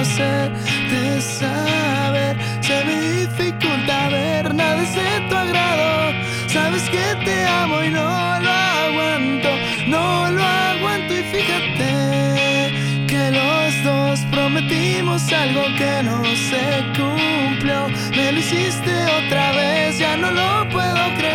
de saber. Se me dificulta ver nada de tu agrado. Sabes que te amo y no lo aguanto, no lo aguanto. Y fíjate que los dos prometimos algo que no se cumplió. Me lo hiciste otra vez, ya no lo puedo creer.